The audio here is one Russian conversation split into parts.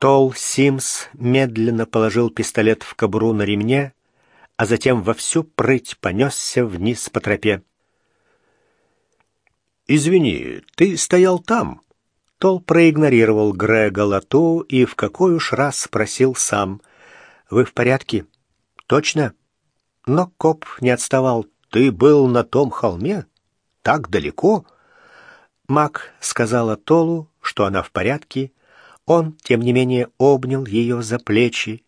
Тол Симс медленно положил пистолет в кобуру на ремне, а затем во всю прыть понесся вниз по тропе. «Извини, ты стоял там?» Тол проигнорировал Грега Лату и в какой уж раз спросил сам. «Вы в порядке?» «Точно?» Но коп не отставал. «Ты был на том холме? Так далеко?» Мак сказала Толу, что она в порядке, он, тем не менее, обнял ее за плечи,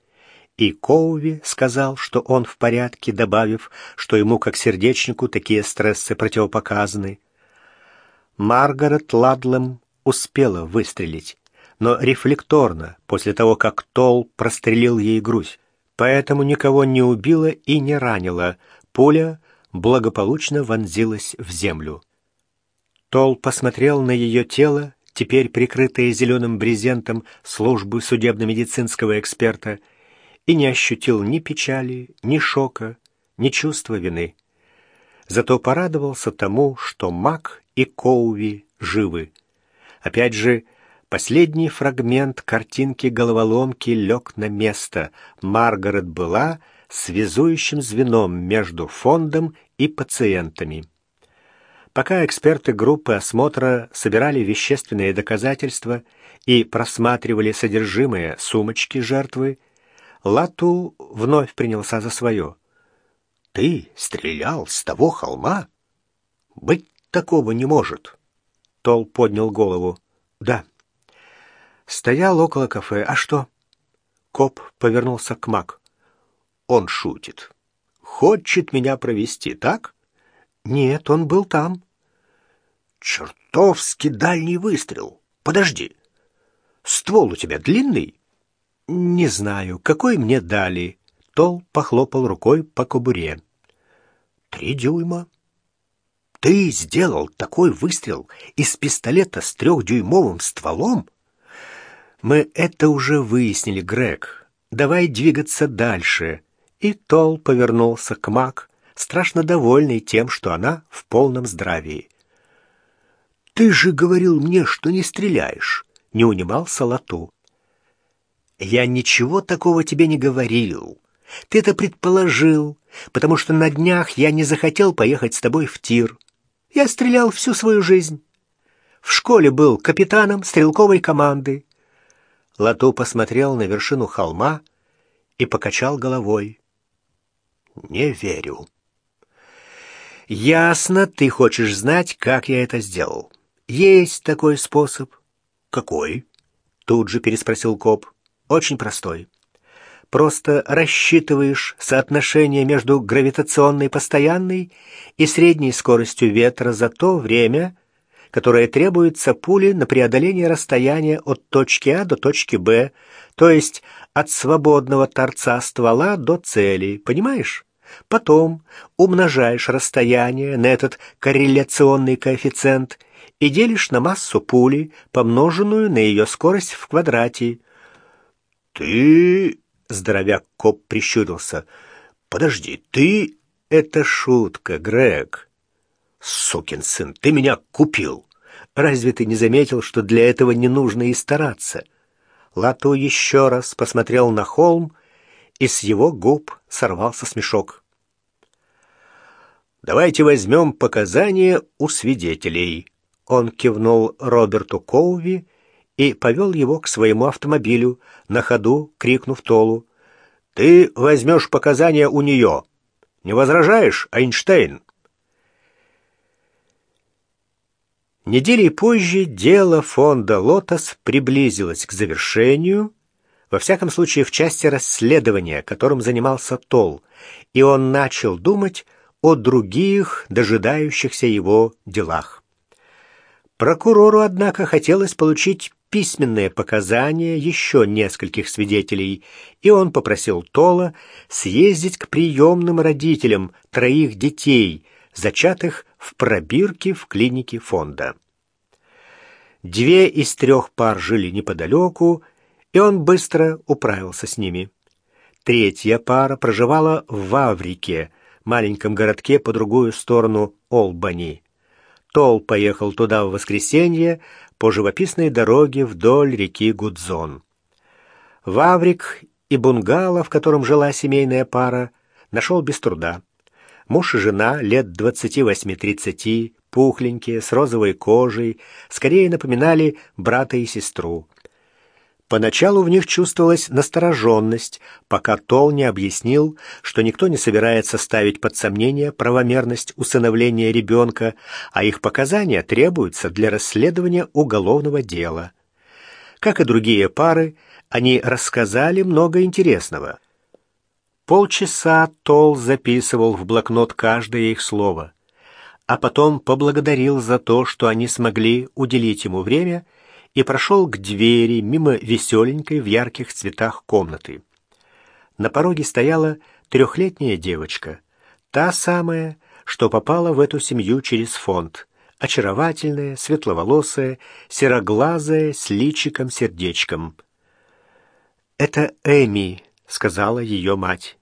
и Коуви сказал, что он в порядке, добавив, что ему, как сердечнику, такие стрессы противопоказаны. Маргарет Ладлем успела выстрелить, но рефлекторно, после того, как Тол прострелил ей грудь, поэтому никого не убила и не ранила, пуля благополучно вонзилась в землю. Тол посмотрел на ее тело теперь прикрытые зеленым брезентом службы судебно-медицинского эксперта, и не ощутил ни печали, ни шока, ни чувства вины. Зато порадовался тому, что Мак и Коуви живы. Опять же, последний фрагмент картинки головоломки лег на место. Маргарет была связующим звеном между фондом и пациентами. Пока эксперты группы осмотра собирали вещественные доказательства и просматривали содержимое сумочки жертвы, Лату вновь принялся за свое. «Ты стрелял с того холма? Быть такого не может!» Тол поднял голову. «Да». Стоял около кафе. «А что?» Коп повернулся к Мак. «Он шутит. Хочет меня провести, так?» Нет, он был там. Чертовски дальний выстрел. Подожди. Ствол у тебя длинный? Не знаю, какой мне дали. Тол похлопал рукой по кобуре. Три дюйма. Ты сделал такой выстрел из пистолета с трехдюймовым стволом? Мы это уже выяснили, Грег. Давай двигаться дальше. И Тол повернулся к Мак, страшно довольный тем, что она в полном здравии. «Ты же говорил мне, что не стреляешь», — не унимался Лату. «Я ничего такого тебе не говорил. Ты это предположил, потому что на днях я не захотел поехать с тобой в тир. Я стрелял всю свою жизнь. В школе был капитаном стрелковой команды». Лату посмотрел на вершину холма и покачал головой. «Не верю». Ясно, ты хочешь знать, как я это сделал. Есть такой способ. Какой? Тут же переспросил коп. Очень простой. Просто рассчитываешь соотношение между гравитационной постоянной и средней скоростью ветра за то время, которое требуется пуле на преодоление расстояния от точки А до точки Б, то есть от свободного торца ствола до цели, понимаешь? Потом умножаешь расстояние на этот корреляционный коэффициент и делишь на массу пули, помноженную на ее скорость в квадрате. «Ты...» — здоровяк коп прищурился. «Подожди, ты...» «Это шутка, Грег». «Сукин сын, ты меня купил!» «Разве ты не заметил, что для этого не нужно и стараться?» Лато еще раз посмотрел на холм, и с его губ сорвался смешок. Давайте возьмем показания у свидетелей. Он кивнул Роберту Коуви и повел его к своему автомобилю, на ходу крикнув Толу. «Ты возьмешь показания у нее. Не возражаешь, Эйнштейн?» Недели позже дело фонда «Лотос» приблизилось к завершению, во всяком случае в части расследования, которым занимался Тол, и он начал думать о других, дожидающихся его делах. Прокурору, однако, хотелось получить письменные показания еще нескольких свидетелей, и он попросил Тола съездить к приемным родителям троих детей, зачатых в пробирке в клинике фонда. Две из трех пар жили неподалеку, и он быстро управился с ними. Третья пара проживала в Ваврике, маленьком городке по другую сторону Олбани. Тол поехал туда в воскресенье по живописной дороге вдоль реки Гудзон. Ваврик и бунгало, в котором жила семейная пара, нашел без труда. Муж и жена лет 28-30, пухленькие, с розовой кожей, скорее напоминали брата и сестру. Поначалу в них чувствовалась настороженность, пока Тол не объяснил, что никто не собирается ставить под сомнение правомерность усыновления ребенка, а их показания требуются для расследования уголовного дела. Как и другие пары, они рассказали много интересного. Полчаса Тол записывал в блокнот каждое их слово, а потом поблагодарил за то, что они смогли уделить ему время и прошел к двери мимо веселенькой в ярких цветах комнаты. На пороге стояла трехлетняя девочка, та самая, что попала в эту семью через фонд, очаровательная, светловолосая, сероглазая, с личиком-сердечком. «Это Эми», — сказала ее мать.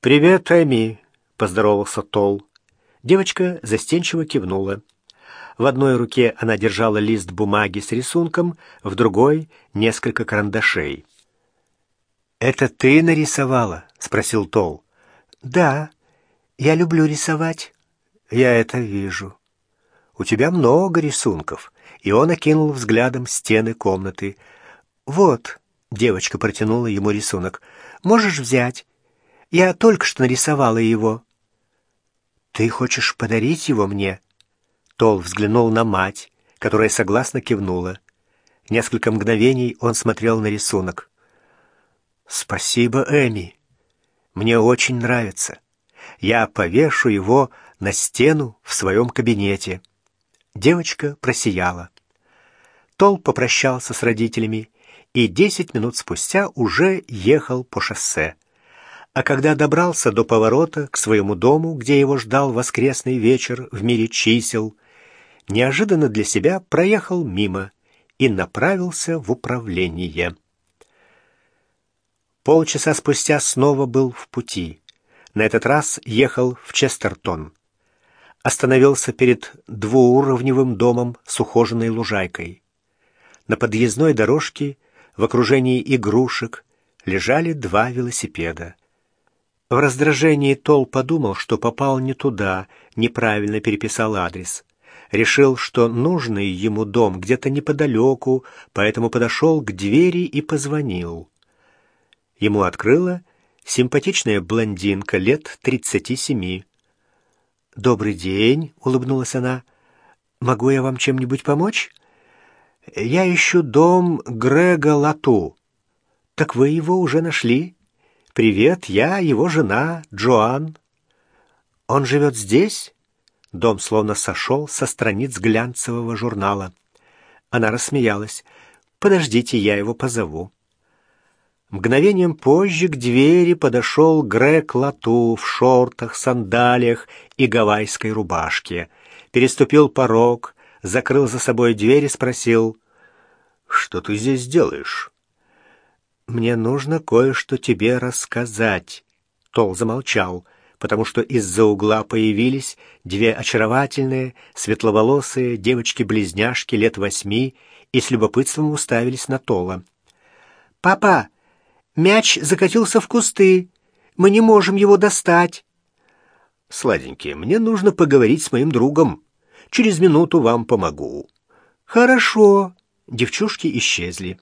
«Привет, Эми», — поздоровался Тол. Девочка застенчиво кивнула. В одной руке она держала лист бумаги с рисунком, в другой — несколько карандашей. «Это ты нарисовала?» — спросил Тол. «Да, я люблю рисовать». «Я это вижу. У тебя много рисунков». И он окинул взглядом стены комнаты. «Вот», — девочка протянула ему рисунок, — «можешь взять. Я только что нарисовала его». «Ты хочешь подарить его мне?» Тол взглянул на мать, которая согласно кивнула. Несколько мгновений он смотрел на рисунок. «Спасибо, Эми. Мне очень нравится. Я повешу его на стену в своем кабинете». Девочка просияла. Тол попрощался с родителями и десять минут спустя уже ехал по шоссе. А когда добрался до поворота к своему дому, где его ждал воскресный вечер в мире чисел, неожиданно для себя проехал мимо и направился в управление. Полчаса спустя снова был в пути. На этот раз ехал в Честертон. Остановился перед двууровневым домом с ухоженной лужайкой. На подъездной дорожке в окружении игрушек лежали два велосипеда. В раздражении Тол подумал, что попал не туда, неправильно переписал адрес решил, что нужный ему дом где-то неподалеку, поэтому подошел к двери и позвонил. Ему открыла симпатичная блондинка лет тридцати семи. «Добрый день», — улыбнулась она. «Могу я вам чем-нибудь помочь?» «Я ищу дом Грега Лату». «Так вы его уже нашли?» «Привет, я его жена, Джоан». «Он живет здесь?» Дом словно сошел со страниц глянцевого журнала. Она рассмеялась. «Подождите, я его позову». Мгновением позже к двери подошел Грег Лату в шортах, сандалиях и гавайской рубашке. Переступил порог, закрыл за собой дверь и спросил, «Что ты здесь делаешь?» «Мне нужно кое-что тебе рассказать». Тол замолчал потому что из-за угла появились две очаровательные, светловолосые девочки-близняшки лет восьми и с любопытством уставились на Тола. «Папа, мяч закатился в кусты. Мы не можем его достать». «Сладенькие, мне нужно поговорить с моим другом. Через минуту вам помогу». «Хорошо». Девчушки исчезли.